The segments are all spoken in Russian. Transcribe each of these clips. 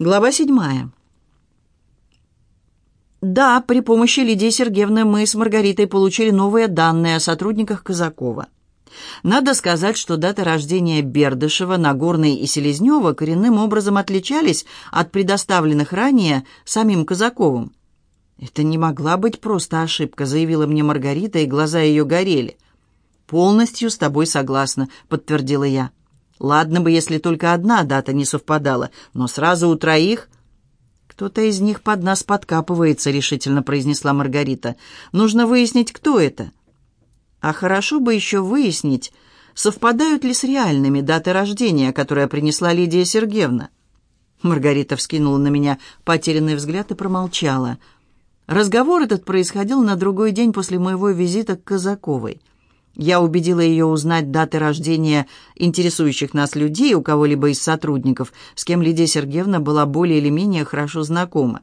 Глава седьмая. Да, при помощи Лидии Сергеевны мы с Маргаритой получили новые данные о сотрудниках Казакова. Надо сказать, что даты рождения Бердышева, Нагорной и Селезнева коренным образом отличались от предоставленных ранее самим Казаковым. «Это не могла быть просто ошибка», — заявила мне Маргарита, и глаза ее горели. «Полностью с тобой согласна», — подтвердила я. Ладно бы, если только одна дата не совпадала, но сразу у троих... «Кто-то из них под нас подкапывается», — решительно произнесла Маргарита. «Нужно выяснить, кто это». «А хорошо бы еще выяснить, совпадают ли с реальными даты рождения, которые принесла Лидия Сергеевна». Маргарита вскинула на меня потерянный взгляд и промолчала. Разговор этот происходил на другой день после моего визита к Казаковой. Я убедила ее узнать даты рождения интересующих нас людей у кого-либо из сотрудников, с кем Лидия Сергеевна была более или менее хорошо знакома.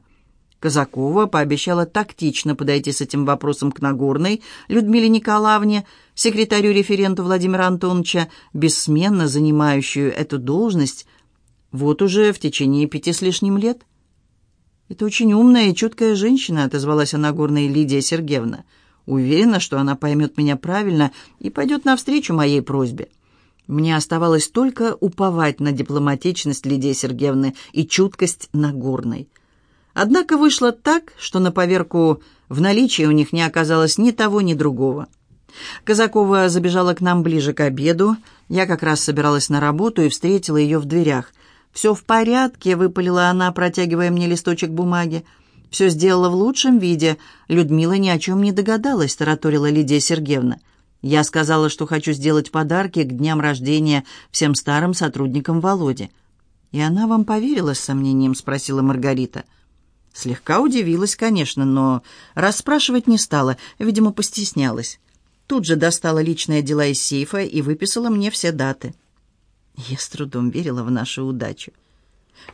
Казакова пообещала тактично подойти с этим вопросом к Нагорной Людмиле Николаевне, секретарю-референту Владимира Антоновича, бессменно занимающую эту должность вот уже в течение пяти с лишним лет. «Это очень умная и чуткая женщина», — отозвалась о Нагорной Лидия Сергеевна. Уверена, что она поймет меня правильно и пойдет навстречу моей просьбе. Мне оставалось только уповать на дипломатичность Лидии Сергеевны и чуткость Нагорной. Однако вышло так, что на поверку в наличии у них не оказалось ни того, ни другого. Казакова забежала к нам ближе к обеду. Я как раз собиралась на работу и встретила ее в дверях. «Все в порядке», — выпалила она, протягивая мне листочек бумаги. Все сделала в лучшем виде. Людмила ни о чем не догадалась, тараторила Лидия Сергеевна. Я сказала, что хочу сделать подарки к дням рождения всем старым сотрудникам Володи. «И она вам поверила с сомнением?» — спросила Маргарита. Слегка удивилась, конечно, но расспрашивать не стала, видимо, постеснялась. Тут же достала личные дела из сейфа и выписала мне все даты. Я с трудом верила в нашу удачу.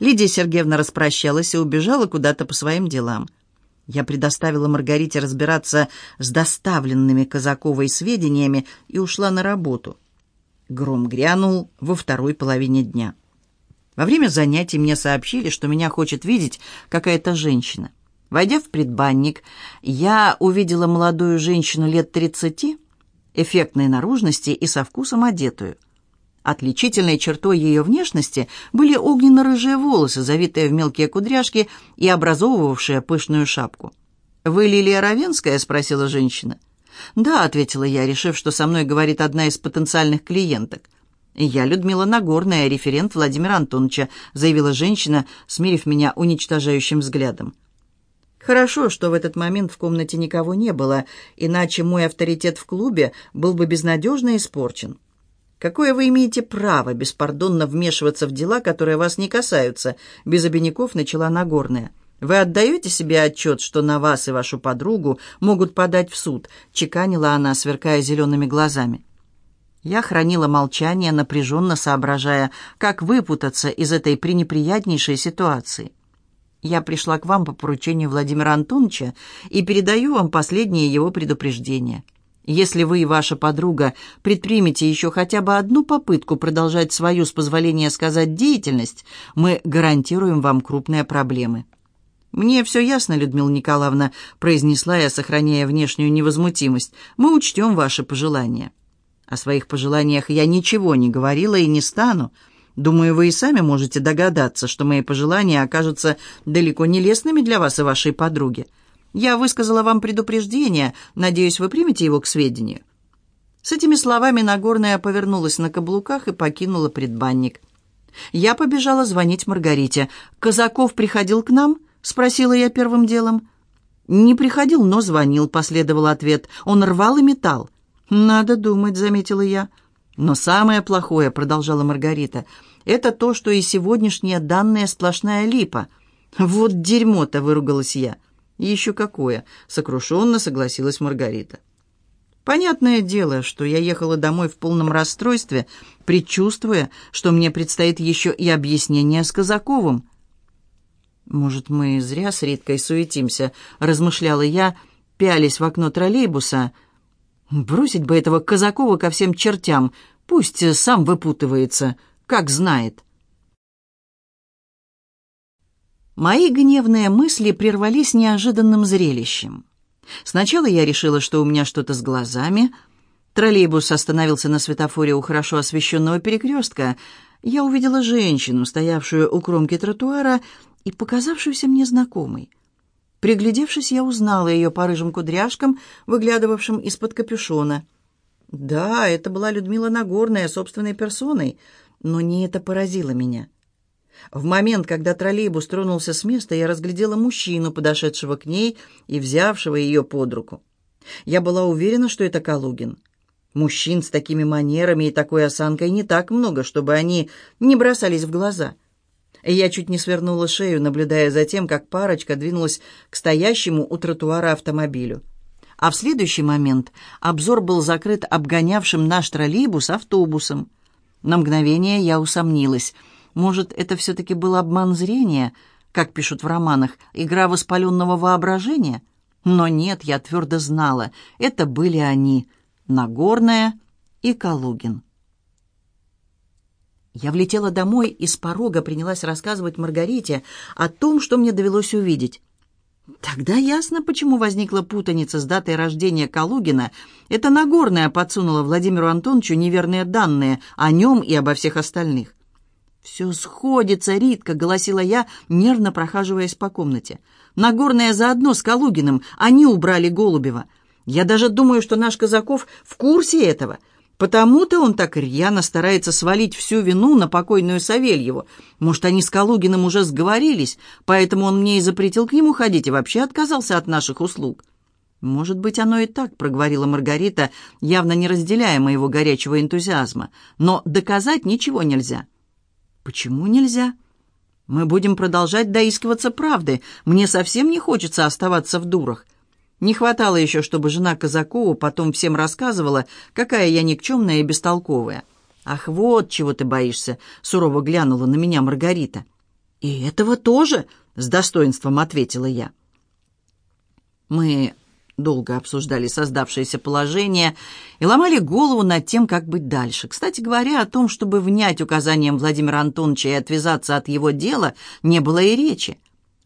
Лидия Сергеевна распрощалась и убежала куда-то по своим делам. Я предоставила Маргарите разбираться с доставленными Казаковой сведениями и ушла на работу. Гром грянул во второй половине дня. Во время занятий мне сообщили, что меня хочет видеть какая-то женщина. Войдя в предбанник, я увидела молодую женщину лет тридцати, эффектной наружности и со вкусом одетую – Отличительной чертой ее внешности были огненно-рыжие волосы, завитые в мелкие кудряшки и образовывавшие пышную шапку. «Вы Лилия Равенская?» — спросила женщина. «Да», — ответила я, решив, что со мной говорит одна из потенциальных клиенток. «Я Людмила Нагорная, референт Владимира Антоновича», — заявила женщина, смирив меня уничтожающим взглядом. Хорошо, что в этот момент в комнате никого не было, иначе мой авторитет в клубе был бы безнадежно испорчен. Какое вы имеете право беспардонно вмешиваться в дела, которые вас не касаются?» Без обиняков начала Нагорная. «Вы отдаете себе отчет, что на вас и вашу подругу могут подать в суд?» Чеканила она, сверкая зелеными глазами. Я хранила молчание, напряженно соображая, как выпутаться из этой пренеприятнейшей ситуации. Я пришла к вам по поручению Владимира Антоновича и передаю вам последнее его предупреждение. Если вы и ваша подруга предпримете еще хотя бы одну попытку продолжать свою, с позволения сказать, деятельность, мы гарантируем вам крупные проблемы». «Мне все ясно, Людмила Николаевна», — произнесла я, сохраняя внешнюю невозмутимость. «Мы учтем ваши пожелания». О своих пожеланиях я ничего не говорила и не стану. Думаю, вы и сами можете догадаться, что мои пожелания окажутся далеко не лестными для вас и вашей подруги. Я высказала вам предупреждение, надеюсь, вы примете его к сведению». С этими словами Нагорная повернулась на каблуках и покинула предбанник. Я побежала звонить Маргарите. «Казаков приходил к нам?» — спросила я первым делом. «Не приходил, но звонил», — последовал ответ. «Он рвал и металл». «Надо думать», — заметила я. «Но самое плохое», — продолжала Маргарита, — «это то, что и сегодняшняя данная сплошная липа». «Вот дерьмо-то», — выругалась я. «Еще какое!» — сокрушенно согласилась Маргарита. Понятное дело, что я ехала домой в полном расстройстве, предчувствуя, что мне предстоит еще и объяснение с Казаковым. «Может, мы зря с Риткой суетимся», — размышляла я, пялись в окно троллейбуса. «Бросить бы этого Казакова ко всем чертям, пусть сам выпутывается, как знает». Мои гневные мысли прервались неожиданным зрелищем. Сначала я решила, что у меня что-то с глазами. Троллейбус остановился на светофоре у хорошо освещенного перекрестка. Я увидела женщину, стоявшую у кромки тротуара и показавшуюся мне знакомой. Приглядевшись, я узнала ее по рыжим кудряшкам, выглядывавшим из-под капюшона. Да, это была Людмила Нагорная собственной персоной, но не это поразило меня. В момент, когда троллейбус тронулся с места, я разглядела мужчину, подошедшего к ней и взявшего ее под руку. Я была уверена, что это Калугин. Мужчин с такими манерами и такой осанкой не так много, чтобы они не бросались в глаза. Я чуть не свернула шею, наблюдая за тем, как парочка двинулась к стоящему у тротуара автомобилю. А в следующий момент обзор был закрыт обгонявшим наш троллейбус автобусом. На мгновение я усомнилась — может, это все-таки был обман зрения, как пишут в романах, игра воспаленного воображения? Но нет, я твердо знала, это были они, Нагорная и Калугин. Я влетела домой и с порога принялась рассказывать Маргарите о том, что мне довелось увидеть. Тогда ясно, почему возникла путаница с датой рождения Калугина. Это Нагорная подсунула Владимиру Антоновичу неверные данные о нем и обо всех остальных. «Все сходится, Ритка», — голосила я, нервно прохаживаясь по комнате. «Нагорная заодно с Калугиным. Они убрали Голубева. Я даже думаю, что наш Казаков в курсе этого. Потому-то он так рьяно старается свалить всю вину на покойную Савельеву. Может, они с Калугиным уже сговорились, поэтому он мне и запретил к нему ходить и вообще отказался от наших услуг». «Может быть, оно и так», — проговорила Маргарита, явно не разделяя моего горячего энтузиазма. «Но доказать ничего нельзя». «Почему нельзя?» «Мы будем продолжать доискиваться правды. Мне совсем не хочется оставаться в дурах. Не хватало еще, чтобы жена Казакова потом всем рассказывала, какая я никчемная и бестолковая». «Ах, вот чего ты боишься!» — сурово глянула на меня Маргарита. «И этого тоже?» — с достоинством ответила я. Мы долго обсуждали создавшееся положение и ломали голову над тем, как быть дальше. Кстати говоря, о том, чтобы внять указаниям Владимира Антоновича и отвязаться от его дела, не было и речи.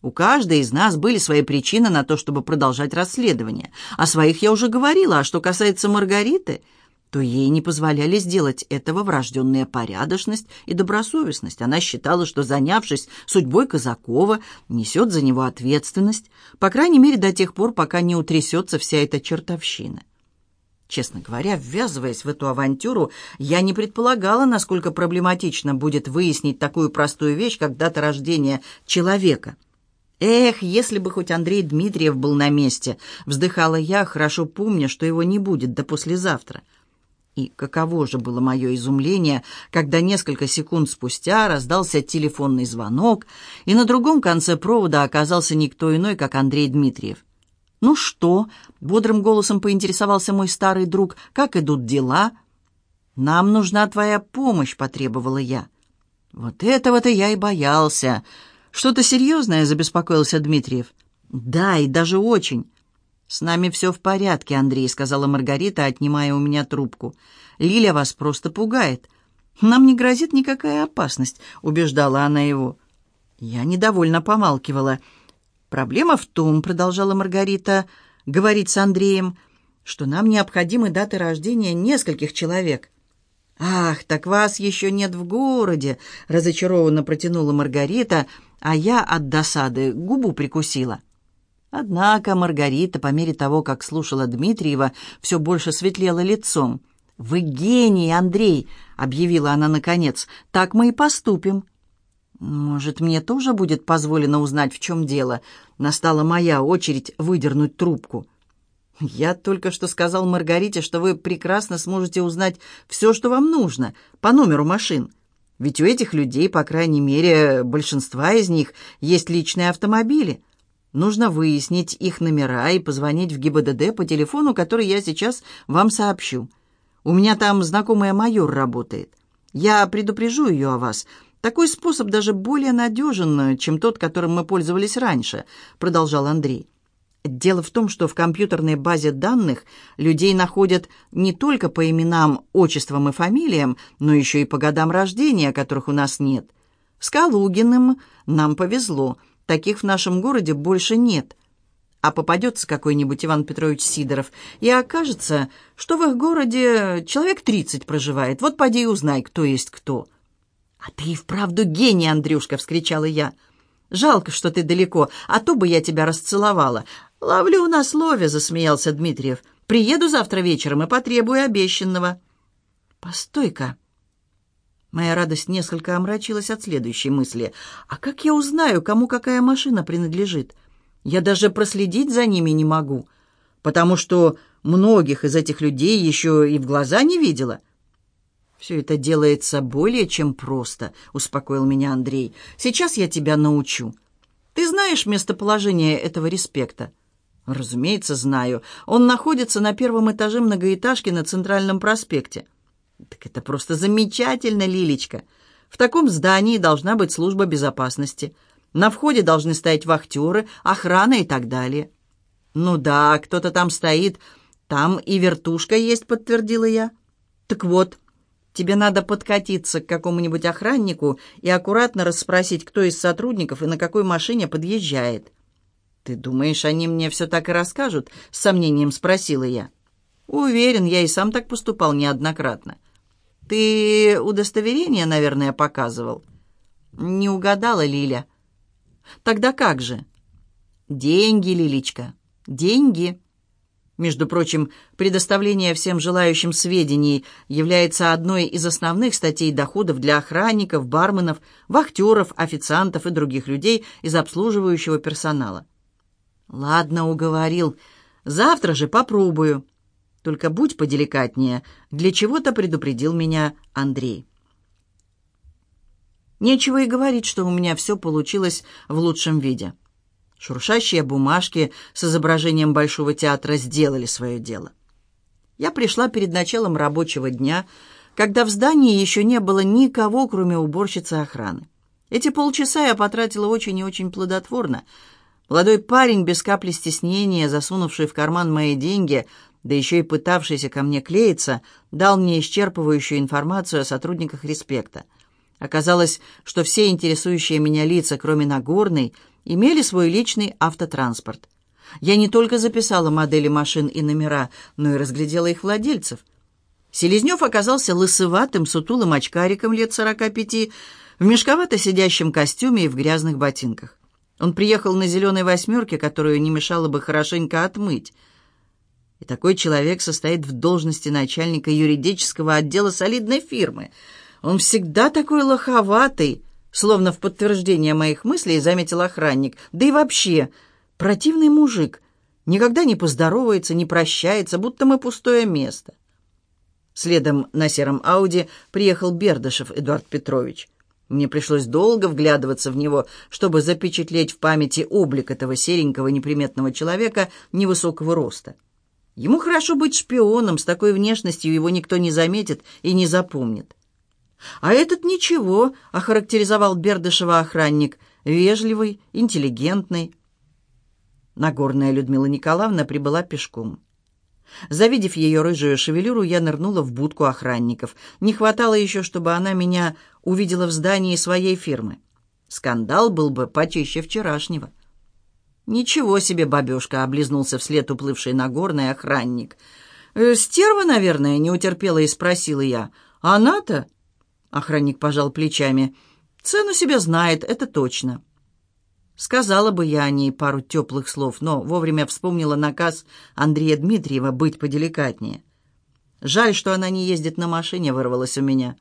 У каждой из нас были свои причины на то, чтобы продолжать расследование. О своих я уже говорила, а что касается Маргариты – то ей не позволяли сделать этого врожденная порядочность и добросовестность. Она считала, что, занявшись судьбой Казакова, несет за него ответственность, по крайней мере, до тех пор, пока не утрясется вся эта чертовщина. Честно говоря, ввязываясь в эту авантюру, я не предполагала, насколько проблематично будет выяснить такую простую вещь, как дата рождения человека. «Эх, если бы хоть Андрей Дмитриев был на месте!» — вздыхала я, хорошо помня, что его не будет до послезавтра. И каково же было мое изумление, когда несколько секунд спустя раздался телефонный звонок, и на другом конце провода оказался никто иной, как Андрей Дмитриев. «Ну что?» — бодрым голосом поинтересовался мой старый друг. «Как идут дела?» «Нам нужна твоя помощь», — потребовала я. «Вот этого-то я и боялся. Что-то серьезное?» — забеспокоился Дмитриев. «Да, и даже очень. «С нами все в порядке, Андрей», — сказала Маргарита, отнимая у меня трубку. «Лиля вас просто пугает. Нам не грозит никакая опасность», — убеждала она его. Я недовольно помалкивала. «Проблема в том», — продолжала Маргарита, — «говорить с Андреем, что нам необходимы даты рождения нескольких человек». «Ах, так вас еще нет в городе», — разочарованно протянула Маргарита, а я от досады губу прикусила. Однако Маргарита, по мере того, как слушала Дмитриева, все больше светлела лицом. «Вы гений, Андрей!» — объявила она наконец. «Так мы и поступим». «Может, мне тоже будет позволено узнать, в чем дело?» Настала моя очередь выдернуть трубку. «Я только что сказал Маргарите, что вы прекрасно сможете узнать все, что вам нужно, по номеру машин. Ведь у этих людей, по крайней мере, большинства из них, есть личные автомобили». Нужно выяснить их номера и позвонить в ГИБДД по телефону, который я сейчас вам сообщу. У меня там знакомая майор работает. Я предупрежу ее о вас. Такой способ даже более надежен, чем тот, которым мы пользовались раньше», — продолжал Андрей. Дело в том, что в компьютерной базе данных людей находят не только по именам, отчествам и фамилиям, но еще и по годам рождения, которых у нас нет. С Калугиным нам повезло — Таких в нашем городе больше нет. А попадется какой-нибудь Иван Петрович Сидоров, и окажется, что в их городе человек тридцать проживает. Вот поди и узнай, кто есть кто». «А ты и вправду гений, Андрюшка!» — вскричала я. «Жалко, что ты далеко, а то бы я тебя расцеловала». «Ловлю на слове», — засмеялся Дмитриев. «Приеду завтра вечером и потребую обещанного». «Постой-ка!» Моя радость несколько омрачилась от следующей мысли. «А как я узнаю, кому какая машина принадлежит? Я даже проследить за ними не могу, потому что многих из этих людей еще и в глаза не видела». «Все это делается более чем просто», — успокоил меня Андрей. «Сейчас я тебя научу. Ты знаешь местоположение этого респекта?» «Разумеется, знаю. Он находится на первом этаже многоэтажки на Центральном проспекте». «Так это просто замечательно, Лилечка. В таком здании должна быть служба безопасности. На входе должны стоять вахтеры, охрана и так далее». «Ну да, кто-то там стоит. Там и вертушка есть», — подтвердила я. «Так вот, тебе надо подкатиться к какому-нибудь охраннику и аккуратно расспросить, кто из сотрудников и на какой машине подъезжает». «Ты думаешь, они мне все так и расскажут?» — с сомнением спросила я. «Уверен, я и сам так поступал неоднократно. «Ты удостоверение, наверное, показывал?» «Не угадала, Лиля». «Тогда как же?» «Деньги, Лилечка, деньги». Между прочим, предоставление всем желающим сведений является одной из основных статей доходов для охранников, барменов, вахтеров, официантов и других людей из обслуживающего персонала. «Ладно, уговорил. Завтра же попробую». Только будь поделикатнее. Для чего-то предупредил меня Андрей. Нечего и говорить, что у меня все получилось в лучшем виде. Шуршащие бумажки с изображением Большого театра сделали свое дело. Я пришла перед началом рабочего дня, когда в здании еще не было никого, кроме уборщицы охраны. Эти полчаса я потратила очень и очень плодотворно. Молодой парень без капли стеснения, засунувший в карман мои деньги, да еще и пытавшийся ко мне клеиться, дал мне исчерпывающую информацию о сотрудниках «Респекта». Оказалось, что все интересующие меня лица, кроме Нагорной, имели свой личный автотранспорт. Я не только записала модели машин и номера, но и разглядела их владельцев. Селезнев оказался лысыватым, сутулым очкариком лет сорока пяти, в мешковато сидящем костюме и в грязных ботинках. Он приехал на зеленой восьмерке, которую не мешало бы хорошенько отмыть. И такой человек состоит в должности начальника юридического отдела солидной фирмы. Он всегда такой лоховатый, словно в подтверждение моих мыслей заметил охранник. Да и вообще, противный мужик. Никогда не поздоровается, не прощается, будто мы пустое место. Следом на сером Ауди приехал Бердышев Эдуард Петрович. Мне пришлось долго вглядываться в него, чтобы запечатлеть в памяти облик этого серенького неприметного человека невысокого роста. Ему хорошо быть шпионом, с такой внешностью его никто не заметит и не запомнит. А этот ничего, охарактеризовал Бердышева охранник, вежливый, интеллигентный. Нагорная Людмила Николаевна прибыла пешком. Завидев ее рыжую шевелюру, я нырнула в будку охранников. Не хватало еще, чтобы она меня увидела в здании своей фирмы. Скандал был бы почище вчерашнего. «Ничего себе, бабешка!» — облизнулся вслед уплывший Нагорный охранник. «Э, «Стерва, наверное, не утерпела и спросила я. Она-то?» — охранник пожал плечами. «Цену себе знает, это точно». Сказала бы я о ней пару теплых слов, но вовремя вспомнила наказ Андрея Дмитриева быть поделикатнее. «Жаль, что она не ездит на машине», — вырвалось у меня.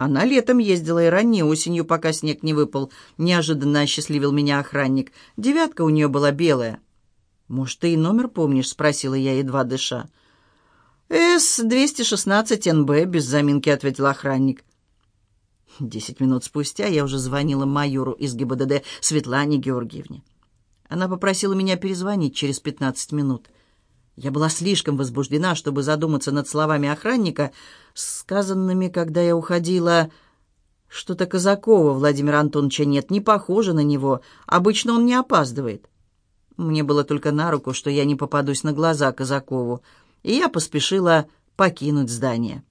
Она летом ездила и ранней осенью, пока снег не выпал. Неожиданно осчастливил меня охранник. Девятка у нее была белая. «Может, ты и номер помнишь?» — спросила я, едва дыша. «С-216НБ», — без заминки ответил охранник. Десять минут спустя я уже звонила майору из ГИБДД Светлане Георгиевне. Она попросила меня перезвонить через пятнадцать минут. Я была слишком возбуждена, чтобы задуматься над словами охранника, сказанными, когда я уходила. Что-то Казакова Владимира Антоновича нет, не похоже на него. Обычно он не опаздывает. Мне было только на руку, что я не попадусь на глаза Казакову, и я поспешила покинуть здание.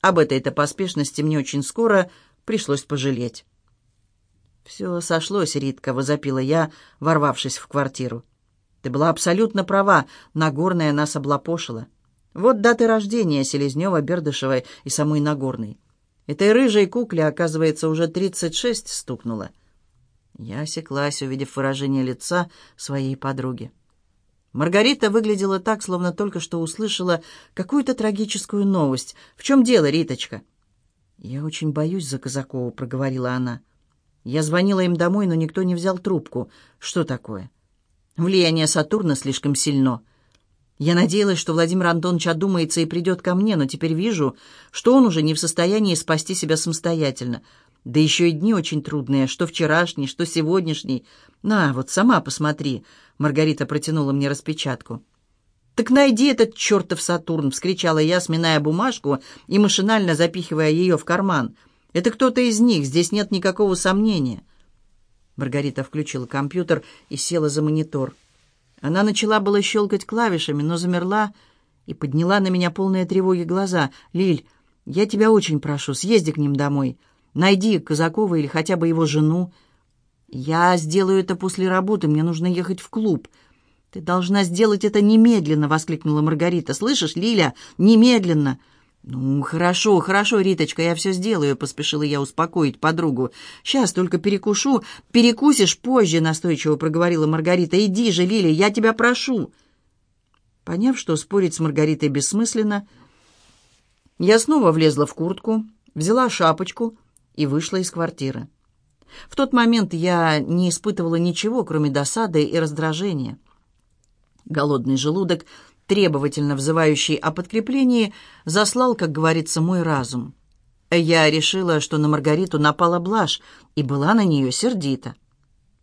Об этой-то поспешности мне очень скоро пришлось пожалеть. «Все сошлось, Ритка», — возопила я, ворвавшись в квартиру. «Ты была абсолютно права, Нагорная нас облапошила. Вот даты рождения Селезнева, Бердышевой и самой Нагорной. Этой рыжей кукле, оказывается, уже тридцать шесть стукнуло». Я осеклась, увидев выражение лица своей подруги. Маргарита выглядела так, словно только что услышала какую-то трагическую новость. «В чем дело, Риточка?» «Я очень боюсь за Казакова», — проговорила она. Я звонила им домой, но никто не взял трубку. Что такое? Влияние Сатурна слишком сильно. Я надеялась, что Владимир Антонович одумается и придет ко мне, но теперь вижу, что он уже не в состоянии спасти себя самостоятельно. Да еще и дни очень трудные, что вчерашний, что сегодняшний. На, вот сама посмотри. Маргарита протянула мне распечатку. «Так найди этот чертов Сатурн!» — вскричала я, сминая бумажку и машинально запихивая ее в карман — это кто-то из них, здесь нет никакого сомнения. Маргарита включила компьютер и села за монитор. Она начала было щелкать клавишами, но замерла и подняла на меня полные тревоги глаза. «Лиль, я тебя очень прошу, съезди к ним домой. Найди Казакова или хотя бы его жену. Я сделаю это после работы, мне нужно ехать в клуб». «Ты должна сделать это немедленно!» — воскликнула Маргарита. «Слышишь, Лиля, немедленно!» «Ну, хорошо, хорошо, Риточка, я все сделаю», — поспешила я успокоить подругу. «Сейчас только перекушу. Перекусишь позже», — настойчиво проговорила Маргарита. «Иди же, Лили, я тебя прошу». Поняв, что спорить с Маргаритой бессмысленно, я снова влезла в куртку, взяла шапочку и вышла из квартиры. В тот момент я не испытывала ничего, кроме досады и раздражения. Голодный желудок требовательно взывающий о подкреплении, заслал, как говорится, мой разум. Я решила, что на Маргариту напала блажь, и была на нее сердита.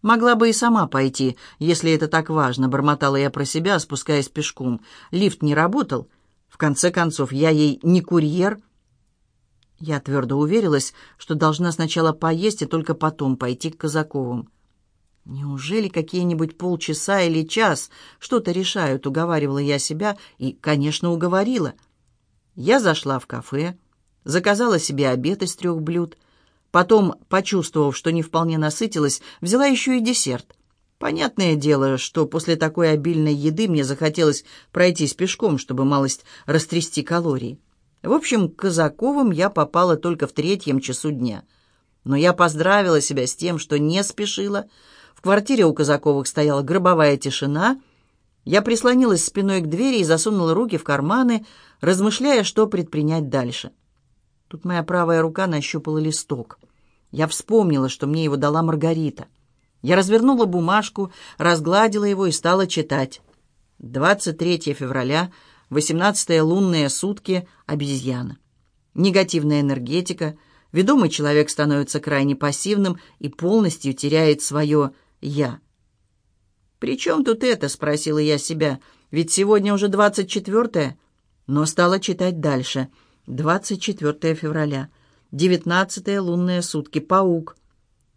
«Могла бы и сама пойти, если это так важно», — бормотала я про себя, спускаясь пешком. Лифт не работал. В конце концов, я ей не курьер. Я твердо уверилась, что должна сначала поесть и только потом пойти к Казаковым. Неужели какие-нибудь полчаса или час что-то решают, уговаривала я себя и, конечно, уговорила. Я зашла в кафе, заказала себе обед из трех блюд, потом, почувствовав, что не вполне насытилась, взяла еще и десерт. Понятное дело, что после такой обильной еды мне захотелось пройтись пешком, чтобы малость растрясти калории. В общем, к Казаковым я попала только в третьем часу дня. Но я поздравила себя с тем, что не спешила, в квартире у Казаковых стояла гробовая тишина. Я прислонилась спиной к двери и засунула руки в карманы, размышляя, что предпринять дальше. Тут моя правая рука нащупала листок. Я вспомнила, что мне его дала Маргарита. Я развернула бумажку, разгладила его и стала читать. 23 февраля, 18 лунные сутки, обезьяна. Негативная энергетика. Ведомый человек становится крайне пассивным и полностью теряет свое я. «При чем тут это?» — спросила я себя. «Ведь сегодня уже двадцать четвертое». Но стала читать дальше. Двадцать четвертое февраля. Девятнадцатые лунные сутки. Паук.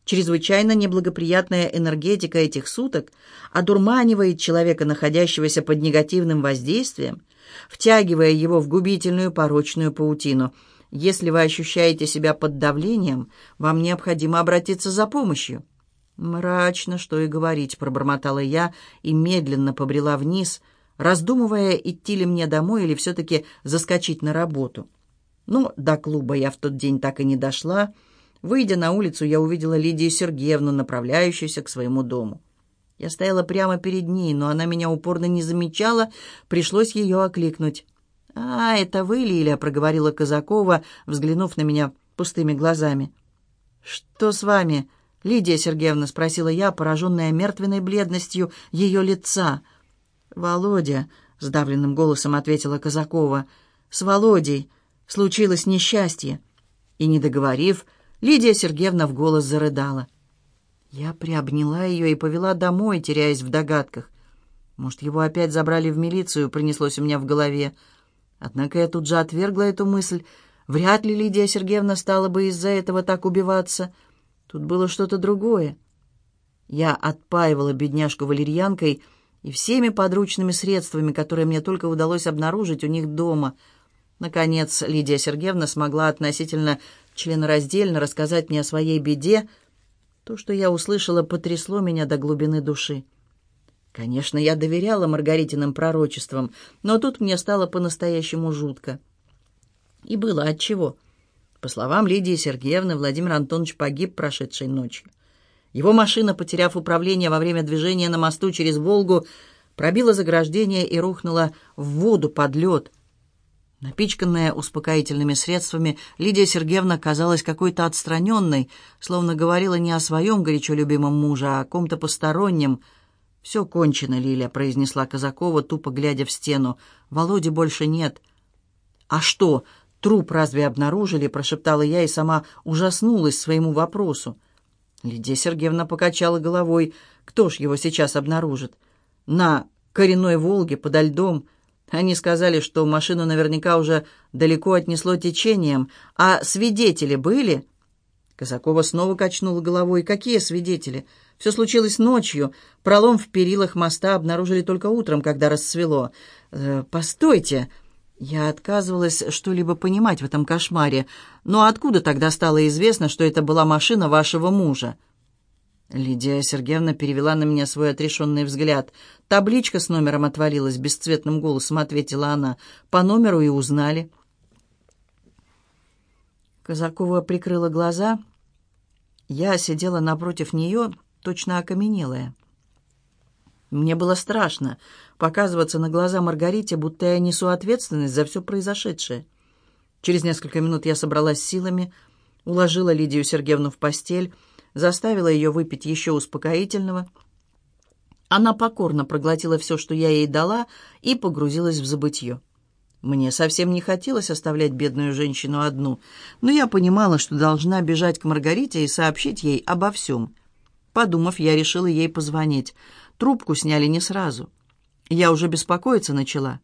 Чрезвычайно неблагоприятная энергетика этих суток одурманивает человека, находящегося под негативным воздействием, втягивая его в губительную порочную паутину. Если вы ощущаете себя под давлением, вам необходимо обратиться за помощью. «Мрачно, что и говорить», — пробормотала я и медленно побрела вниз, раздумывая, идти ли мне домой или все-таки заскочить на работу. Но до клуба я в тот день так и не дошла. Выйдя на улицу, я увидела Лидию Сергеевну, направляющуюся к своему дому. Я стояла прямо перед ней, но она меня упорно не замечала, пришлось ее окликнуть. «А, это вы, Лиля», — проговорила Казакова, взглянув на меня пустыми глазами. «Что с вами?» «Лидия Сергеевна», — спросила я, пораженная мертвенной бледностью ее лица. «Володя», — сдавленным голосом ответила Казакова, — «с Володей случилось несчастье». И, не договорив, Лидия Сергеевна в голос зарыдала. Я приобняла ее и повела домой, теряясь в догадках. Может, его опять забрали в милицию, принеслось у меня в голове. Однако я тут же отвергла эту мысль. Вряд ли Лидия Сергеевна стала бы из-за этого так убиваться. Тут было что-то другое. Я отпаивала бедняжку валерьянкой и всеми подручными средствами, которые мне только удалось обнаружить у них дома. Наконец, Лидия Сергеевна смогла относительно членораздельно рассказать мне о своей беде, То, что я услышала, потрясло меня до глубины души. Конечно, я доверяла Маргаритиным пророчествам, но тут мне стало по-настоящему жутко. И было отчего. По словам Лидии Сергеевны, Владимир Антонович погиб прошедшей ночью. Его машина, потеряв управление во время движения на мосту через Волгу, пробила заграждение и рухнула в воду под лед. Напичканная успокоительными средствами, Лидия Сергеевна казалась какой-то отстраненной, словно говорила не о своем горячо любимом муже, а о ком-то постороннем. «Все кончено, Лиля», — произнесла Казакова, тупо глядя в стену. «Володи больше нет». «А что, труп разве обнаружили?» — прошептала я и сама ужаснулась своему вопросу. Лидия Сергеевна покачала головой. «Кто ж его сейчас обнаружит?» «На коренной Волге, подо льдом». Они сказали, что машину наверняка уже далеко отнесло течением. А свидетели были?» Казакова снова качнула головой. «Какие свидетели? Все случилось ночью. Пролом в перилах моста обнаружили только утром, когда рассвело. Э, постойте!» Я отказывалась что-либо понимать в этом кошмаре. Но откуда тогда стало известно, что это была машина вашего мужа?» Лидия Сергеевна перевела на меня свой отрешенный взгляд. «Табличка с номером отвалилась», — бесцветным голосом ответила она. «По номеру и узнали». Казакова прикрыла глаза. Я сидела напротив нее, точно окаменелая. Мне было страшно показываться на глаза Маргарите, будто я несу ответственность за все произошедшее. Через несколько минут я собралась силами, уложила Лидию Сергеевну в постель, заставила ее выпить еще успокоительного. Она покорно проглотила все, что я ей дала, и погрузилась в забытье. Мне совсем не хотелось оставлять бедную женщину одну, но я понимала, что должна бежать к Маргарите и сообщить ей обо всем. Подумав, я решила ей позвонить. Трубку сняли не сразу. Я уже беспокоиться начала.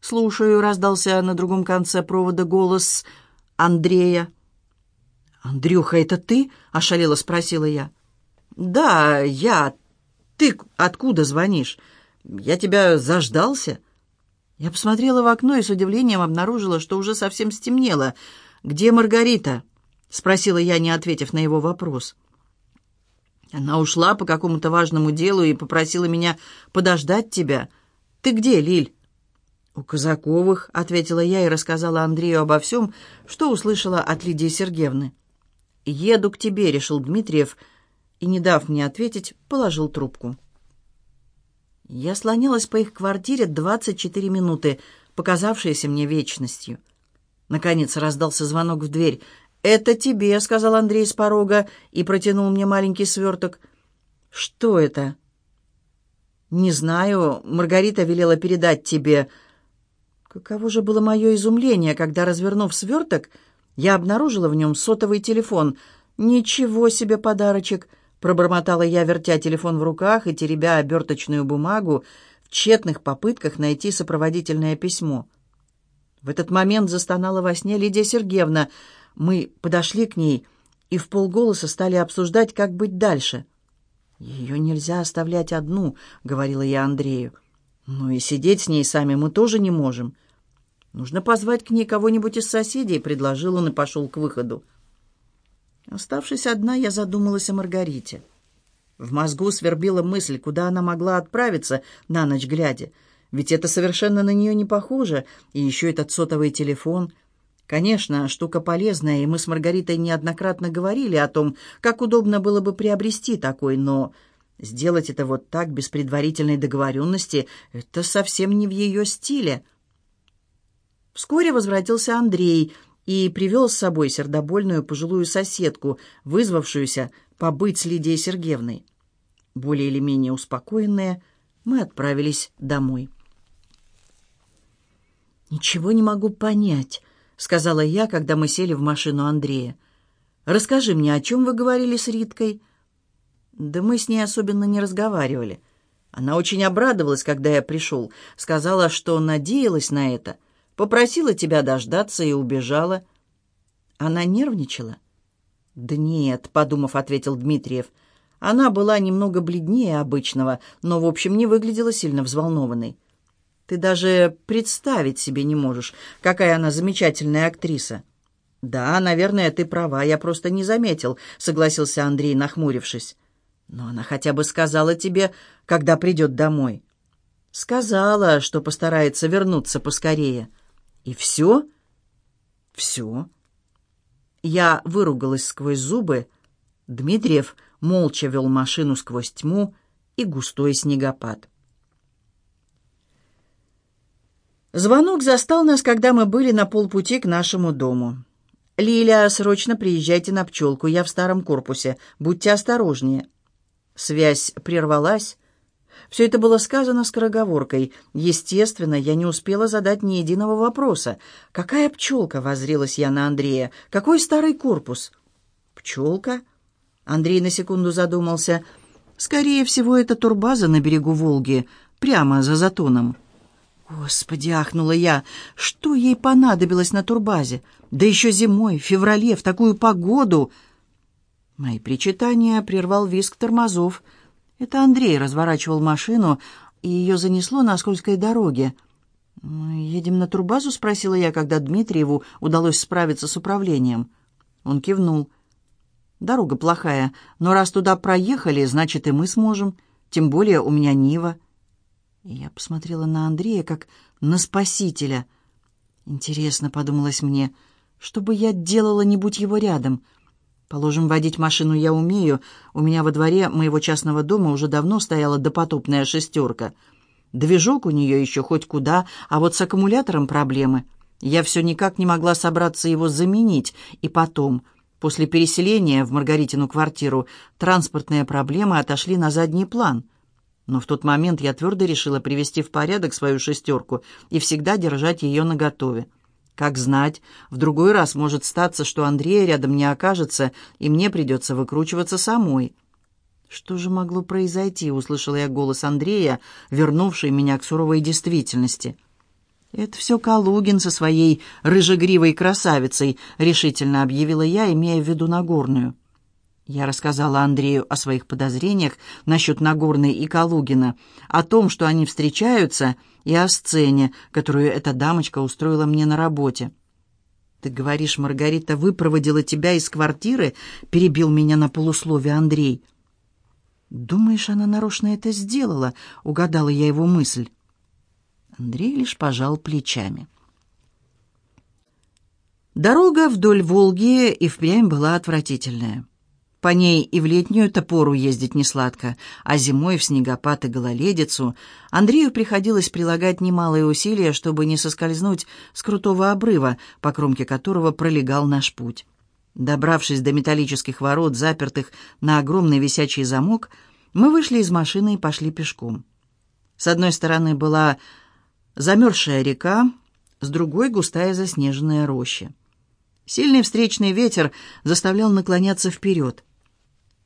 «Слушаю», — раздался на другом конце провода голос Андрея. «Андрюха, это ты?» — ошалело спросила я. «Да, я. Ты откуда звонишь? Я тебя заждался». Я посмотрела в окно и с удивлением обнаружила, что уже совсем стемнело. «Где Маргарита?» — спросила я, не ответив на его вопрос. «Она ушла по какому-то важному делу и попросила меня подождать тебя. Ты где, Лиль?» «У Казаковых», — ответила я и рассказала Андрею обо всем, что услышала от Лидии Сергеевны. «Еду к тебе», — решил Дмитриев, и, не дав мне ответить, положил трубку. Я слонялась по их квартире 24 минуты, показавшиеся мне вечностью. Наконец раздался звонок в дверь. «Это тебе», — сказал Андрей с порога и протянул мне маленький сверток. «Что это?» «Не знаю. Маргарита велела передать тебе». Каково же было мое изумление, когда, развернув сверток, я обнаружила в нем сотовый телефон. «Ничего себе подарочек!» — пробормотала я, вертя телефон в руках и теребя оберточную бумагу в тщетных попытках найти сопроводительное письмо. В этот момент застонала во сне Лидия Сергеевна. Мы подошли к ней и в полголоса стали обсуждать, как быть дальше. «Ее нельзя оставлять одну», — говорила я Андрею. «Ну и сидеть с ней сами мы тоже не можем. «Нужно позвать к ней кого-нибудь из соседей», — предложил он и пошел к выходу. Оставшись одна, я задумалась о Маргарите. В мозгу свербила мысль, куда она могла отправиться на ночь глядя. Ведь это совершенно на нее не похоже. И еще этот сотовый телефон. Конечно, штука полезная, и мы с Маргаритой неоднократно говорили о том, как удобно было бы приобрести такой, но сделать это вот так, без предварительной договоренности, это совсем не в ее стиле. Вскоре возвратился Андрей и привел с собой сердобольную пожилую соседку, вызвавшуюся побыть с Лидией Сергеевной. Более или менее успокоенные, мы отправились домой. «Ничего не могу понять», — сказала я, когда мы сели в машину Андрея. «Расскажи мне, о чем вы говорили с Риткой?» «Да мы с ней особенно не разговаривали. Она очень обрадовалась, когда я пришел, сказала, что надеялась на это». Попросила тебя дождаться и убежала. Она нервничала? Да нет, подумав, ответил Дмитриев. Она была немного бледнее обычного, но, в общем, не выглядела сильно взволнованной. Ты даже представить себе не можешь, какая она замечательная актриса. «Да, наверное, ты права, я просто не заметил», — согласился Андрей, нахмурившись. «Но она хотя бы сказала тебе, когда придет домой». «Сказала, что постарается вернуться поскорее». «И все?» «Все». Я выругалась сквозь зубы. Дмитриев молча вел машину сквозь тьму и густой снегопад. Звонок застал нас, когда мы были на полпути к нашему дому. «Лиля, срочно приезжайте на пчелку, я в старом корпусе. Будьте осторожнее». Связь прервалась. Все это было сказано скороговоркой. Естественно, я не успела задать ни единого вопроса. «Какая пчелка?» — возрилась я на Андрея. «Какой старый корпус?» «Пчелка?» Андрей на секунду задумался. «Скорее всего, это турбаза на берегу Волги, прямо за затоном». «Господи!» — ахнула я. «Что ей понадобилось на турбазе? Да еще зимой, в феврале, в такую погоду!» Мои причитания прервал визг тормозов. Это Андрей разворачивал машину, и ее занесло на скользкой дороге. «Мы едем на турбазу?» — спросила я, когда Дмитриеву удалось справиться с управлением. Он кивнул. «Дорога плохая, но раз туда проехали, значит, и мы сможем. Тем более у меня Нива». Я посмотрела на Андрея, как на спасителя. «Интересно», — подумалось мне, — «что бы я делала, не будь его рядом?» Положим, водить машину я умею. У меня во дворе моего частного дома уже давно стояла допотопная шестерка. Движок у нее еще хоть куда, а вот с аккумулятором проблемы. Я все никак не могла собраться его заменить. И потом, после переселения в Маргаритину квартиру, транспортные проблемы отошли на задний план. Но в тот момент я твердо решила привести в порядок свою шестерку и всегда держать ее наготове. Как знать, в другой раз может статься, что Андрея рядом не окажется, и мне придется выкручиваться самой. «Что же могло произойти?» — услышала я голос Андрея, вернувший меня к суровой действительности. «Это все Калугин со своей рыжегривой красавицей», — решительно объявила я, имея в виду Нагорную. Я рассказала Андрею о своих подозрениях насчет Нагорной и Калугина, о том, что они встречаются, и о сцене, которую эта дамочка устроила мне на работе. «Ты говоришь, Маргарита выпроводила тебя из квартиры?» — перебил меня на полусловие Андрей. «Думаешь, она нарочно это сделала?» — угадала я его мысль. Андрей лишь пожал плечами. Дорога вдоль Волги и впрямь была отвратительная. По ней и в летнюю-то пору ездить не сладко, а зимой в снегопад и гололедицу Андрею приходилось прилагать немалые усилия, чтобы не соскользнуть с крутого обрыва, по кромке которого пролегал наш путь. Добравшись до металлических ворот, запертых на огромный висячий замок, мы вышли из машины и пошли пешком. С одной стороны была замерзшая река, с другой — густая заснеженная роща. Сильный встречный ветер заставлял наклоняться вперед —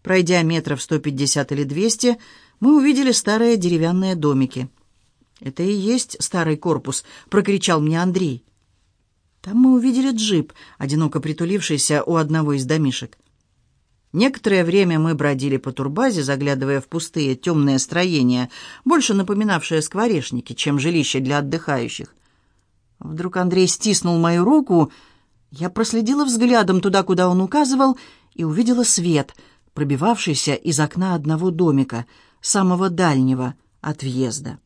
Пройдя метров 150 или 200, мы увидели старые деревянные домики. «Это и есть старый корпус», — прокричал мне Андрей. Там мы увидели джип, одиноко притулившийся у одного из домишек. Некоторое время мы бродили по турбазе, заглядывая в пустые темные строения, больше напоминавшие скворечники, чем жилище для отдыхающих. Вдруг Андрей стиснул мою руку. Я проследила взглядом туда, куда он указывал, и увидела свет — пробивавшийся из окна одного домика, самого дальнего от въезда.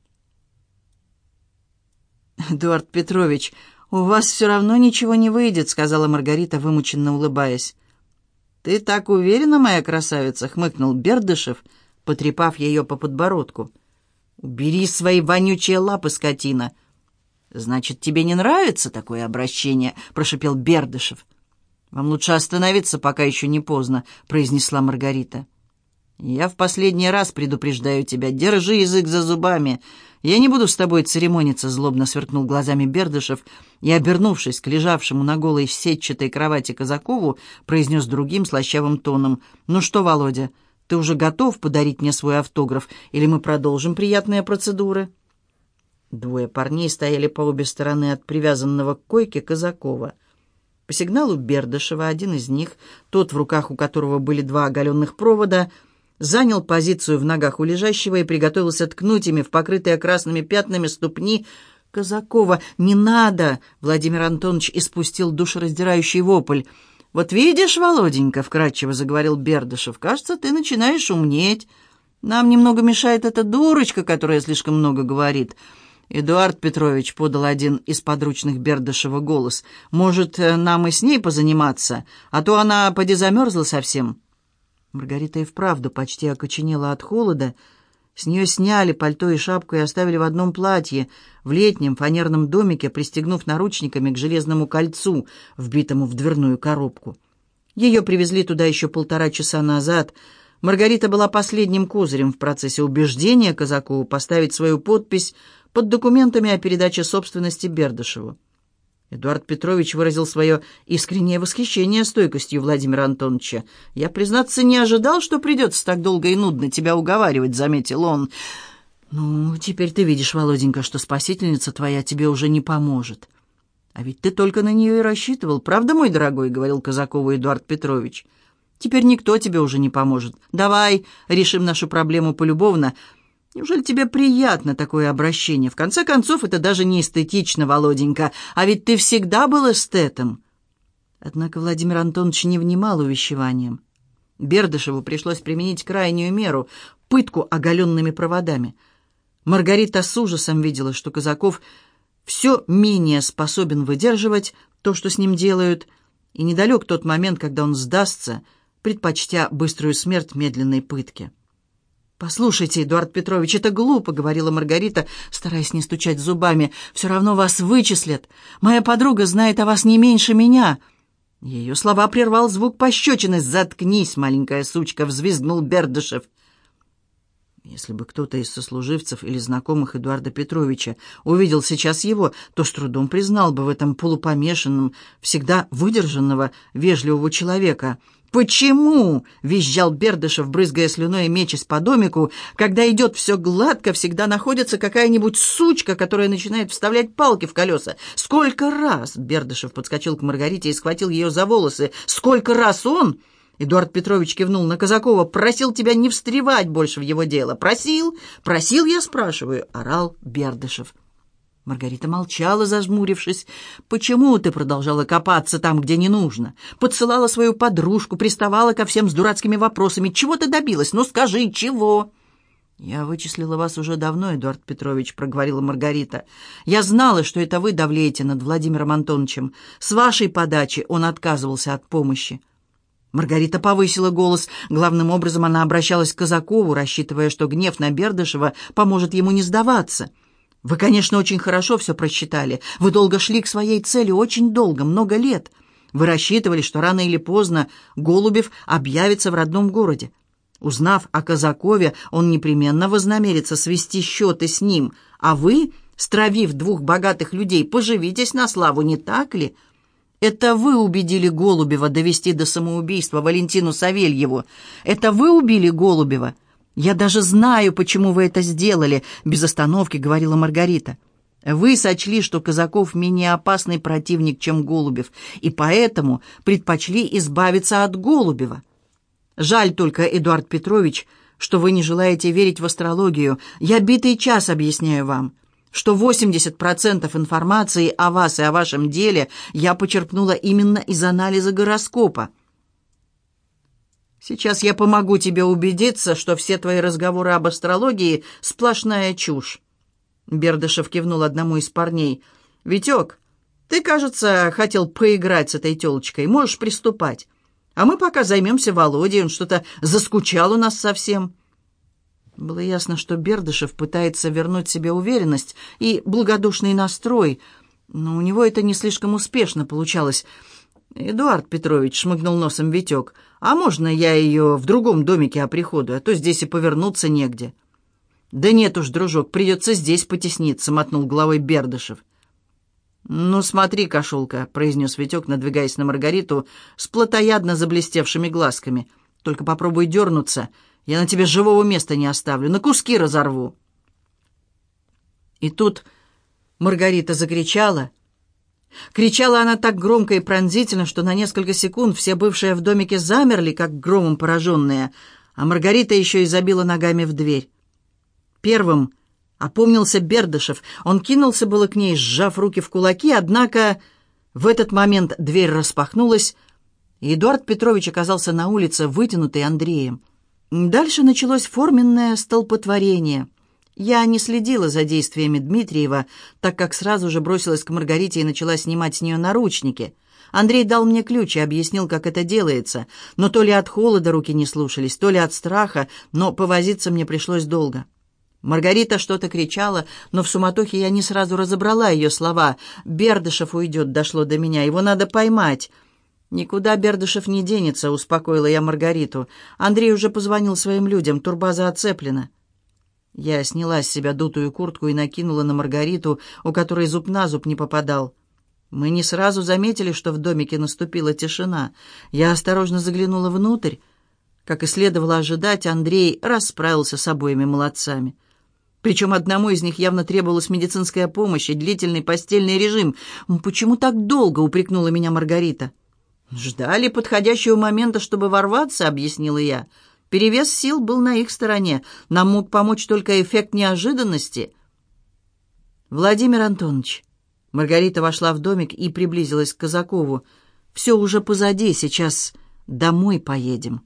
«Эдуард Петрович, у вас все равно ничего не выйдет», — сказала Маргарита, вымученно улыбаясь. «Ты так уверена, моя красавица?» — хмыкнул Бердышев, потрепав ее по подбородку. «Убери свои вонючие лапы, скотина!» «Значит, тебе не нравится такое обращение?» — прошипел Бердышев. «Вам лучше остановиться, пока еще не поздно», — произнесла Маргарита. «Я в последний раз предупреждаю тебя. Держи язык за зубами. Я не буду с тобой церемониться», — злобно сверкнул глазами Бердышев и, обернувшись к лежавшему на голой сетчатой кровати Казакову, произнес другим слащавым тоном. «Ну что, Володя, ты уже готов подарить мне свой автограф, или мы продолжим приятные процедуры?» Двое парней стояли по обе стороны от привязанного к койке Казакова — по сигналу Бердышева один из них, тот, в руках у которого были два оголенных провода, занял позицию в ногах у лежащего и приготовился ткнуть ими в покрытые красными пятнами ступни Казакова. «Не надо!» — Владимир Антонович испустил душераздирающий вопль. «Вот видишь, Володенька», — вкратчиво заговорил Бердышев, — «кажется, ты начинаешь умнеть. Нам немного мешает эта дурочка, которая слишком много говорит». Эдуард Петрович подал один из подручных Бердышева голос. «Может, нам и с ней позаниматься, а то она поди замерзла совсем». Маргарита и вправду почти окоченела от холода, — с нее сняли пальто и шапку и оставили в одном платье, в летнем фанерном домике, пристегнув наручниками к железному кольцу, вбитому в дверную коробку. Ее привезли туда еще полтора часа назад. Маргарита была последним козырем в процессе убеждения Казакову поставить свою подпись под документами о передаче собственности Бердышеву. Эдуард Петрович выразил свое искреннее восхищение стойкостью Владимира Антоновича. «Я, признаться, не ожидал, что придется так долго и нудно тебя уговаривать», — заметил он. «Ну, теперь ты видишь, Володенька, что спасительница твоя тебе уже не поможет». «А ведь ты только на нее и рассчитывал, правда, мой дорогой?» — говорил Казакову Эдуард Петрович. «Теперь никто тебе уже не поможет. Давай решим нашу проблему полюбовно». Неужели тебе приятно такое обращение? В конце концов, это даже не эстетично, Володенька, а ведь ты всегда был эстетом. Однако Владимир Антонович не внимал увещеваниям. Бердышеву пришлось применить крайнюю меру — пытку оголенными проводами. Маргарита с ужасом видела, что Казаков все менее способен выдерживать то, что с ним делают, и недалек тот момент, когда он сдастся, предпочтя быструю смерть медленной пытке. «Послушайте, Эдуард Петрович, это глупо», — говорила Маргарита, стараясь не стучать зубами. «Все равно вас вычислят. Моя подруга знает о вас не меньше меня». Ее слова прервал звук пощечины. «Заткнись, маленькая сучка!» — взвизгнул Бердышев. Если бы кто-то из сослуживцев или знакомых Эдуарда Петровича увидел сейчас его, то с трудом признал бы в этом полупомешанном, всегда выдержанного, вежливого человека — «Почему?» — визжал Бердышев, брызгая слюной и мечась по домику. «Когда идет все гладко, всегда находится какая-нибудь сучка, которая начинает вставлять палки в колеса. Сколько раз?» — Бердышев подскочил к Маргарите и схватил ее за волосы. «Сколько раз он?» Эдуард Петрович кивнул на Казакова. «Просил тебя не встревать больше в его дело. Просил? Просил, я спрашиваю?» — орал Бердышев. Маргарита молчала, зажмурившись. «Почему ты продолжала копаться там, где не нужно? Подсылала свою подружку, приставала ко всем с дурацкими вопросами. Чего ты добилась? Ну скажи, чего?» «Я вычислила вас уже давно, Эдуард Петрович», — проговорила Маргарита. «Я знала, что это вы давлеете над Владимиром Антоновичем. С вашей подачи он отказывался от помощи». Маргарита повысила голос. Главным образом она обращалась к Казакову, рассчитывая, что гнев на Бердышева поможет ему не сдаваться. Вы, конечно, очень хорошо все просчитали. Вы долго шли к своей цели, очень долго, много лет. Вы рассчитывали, что рано или поздно Голубев объявится в родном городе. Узнав о Казакове, он непременно вознамерится свести счеты с ним, а вы, стравив двух богатых людей, поживитесь на славу, не так ли? Это вы убедили Голубева довести до самоубийства Валентину Савельеву. Это вы убили Голубева. «Я даже знаю, почему вы это сделали», — без остановки говорила Маргарита. «Вы сочли, что Казаков менее опасный противник, чем Голубев, и поэтому предпочли избавиться от Голубева. Жаль только, Эдуард Петрович, что вы не желаете верить в астрологию. Я битый час объясняю вам» что 80% информации о вас и о вашем деле я почерпнула именно из анализа гороскопа. Сейчас я помогу тебе убедиться, что все твои разговоры об астрологии — сплошная чушь». Бердышев кивнул одному из парней. «Витек, ты, кажется, хотел поиграть с этой телочкой. Можешь приступать. А мы пока займемся Володей. Он что-то заскучал у нас совсем». Было ясно, что Бердышев пытается вернуть себе уверенность и благодушный настрой, но у него это не слишком успешно получалось — «Эдуард Петрович», — шмыгнул носом Витек, — «а можно я ее в другом домике оприходую, а то здесь и повернуться негде». «Да нет уж, дружок, придется здесь потесниться», — мотнул головой Бердышев. «Ну, смотри, кошелка», — произнес Витек, надвигаясь на Маргариту с плотоядно заблестевшими глазками. «Только попробуй дернуться, я на тебе живого места не оставлю, на куски разорву». И тут Маргарита закричала — Кричала она так громко и пронзительно, что на несколько секунд все бывшие в домике замерли, как громом пораженные, а Маргарита еще и забила ногами в дверь. Первым Опомнился Бердышев. Он кинулся было к ней, сжав руки в кулаки, однако в этот момент дверь распахнулась, и Эдуард Петрович оказался на улице, вытянутый Андреем. Дальше началось форменное столпотворение. Я не следила за действиями Дмитриева, так как сразу же бросилась к Маргарите и начала снимать с нее наручники. Андрей дал мне ключ и объяснил, как это делается, но то ли от холода руки не слушались, то ли от страха, но повозиться мне пришлось долго. Маргарита что-то кричала, но в суматохе я не сразу разобрала ее слова. «Бердышев уйдет», — дошло до меня, — «его надо поймать». «Никуда Бердышев не денется», — успокоила я Маргариту. «Андрей уже позвонил своим людям, турбаза оцеплена». Я сняла с себя дутую куртку и накинула на Маргариту, у которой зуб на зуб не попадал. Мы не сразу заметили, что в домике наступила тишина. Я осторожно заглянула внутрь. Как и следовало ожидать, Андрей расправился с обоими молодцами. Причем одному из них явно требовалась медицинская помощь и длительный постельный режим. «Почему так долго?» — упрекнула меня Маргарита. «Ждали подходящего момента, чтобы ворваться», — объяснила я. «Перевес сил был на их стороне. Нам мог помочь только эффект неожиданности». «Владимир Антонович». Маргарита вошла в домик и приблизилась к Казакову. «Все уже позади, сейчас домой поедем».